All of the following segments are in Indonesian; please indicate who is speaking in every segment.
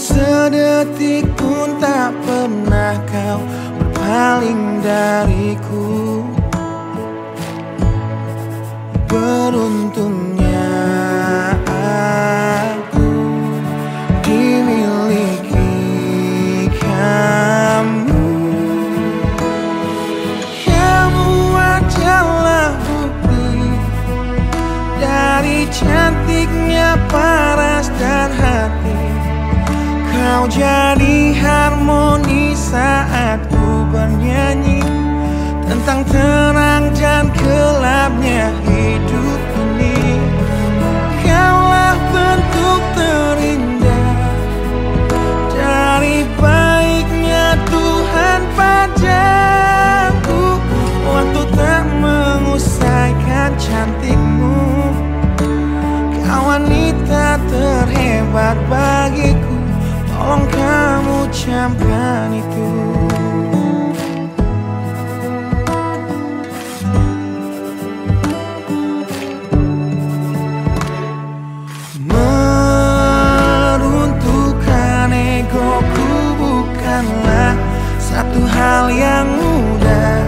Speaker 1: sedetik pun tak pernah kau berpaling dariku Kau jadi harmoni saat ku bernyanyi Tentang terang dan gelapnya hidup ini. Kaulah bentuk terindah Dari baiknya Tuhan padaku Waktu tak mengusaikan cantikmu. Kau wanita terhebat bagiku Tolong kamu camkan itu. Meruntuhkan egoku bukanlah satu hal yang mudah.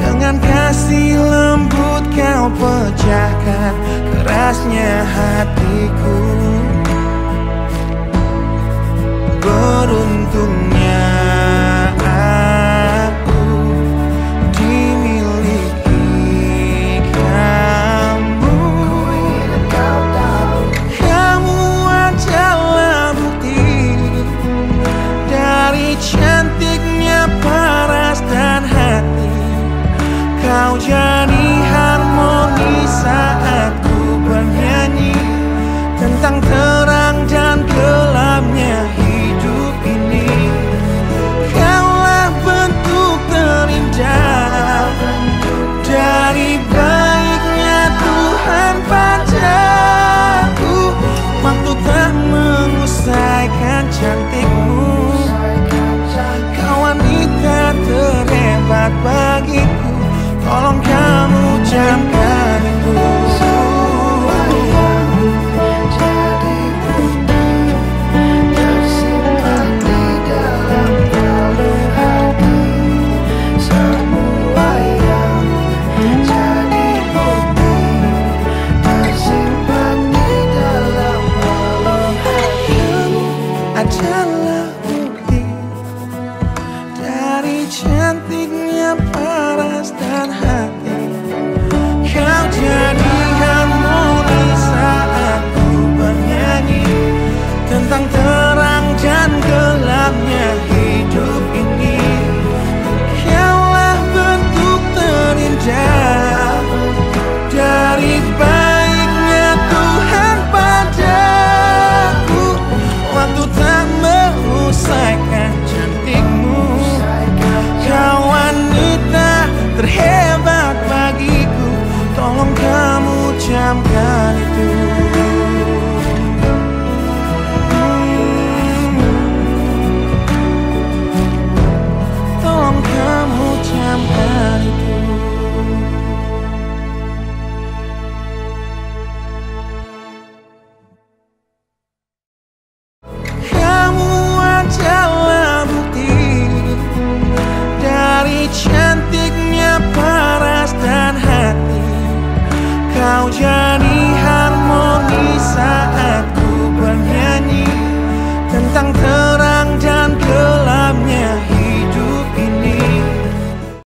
Speaker 1: Dengan kasih lembut kau pecahkan kerasnya hatiku Beruntungnya aku dimiliki kamu. Kamu adalah bukti dari cantiknya paras dan hati. Kau jadi harmoni saat ku bernyanyi Tentang terang
Speaker 2: cantiknya paras dan hati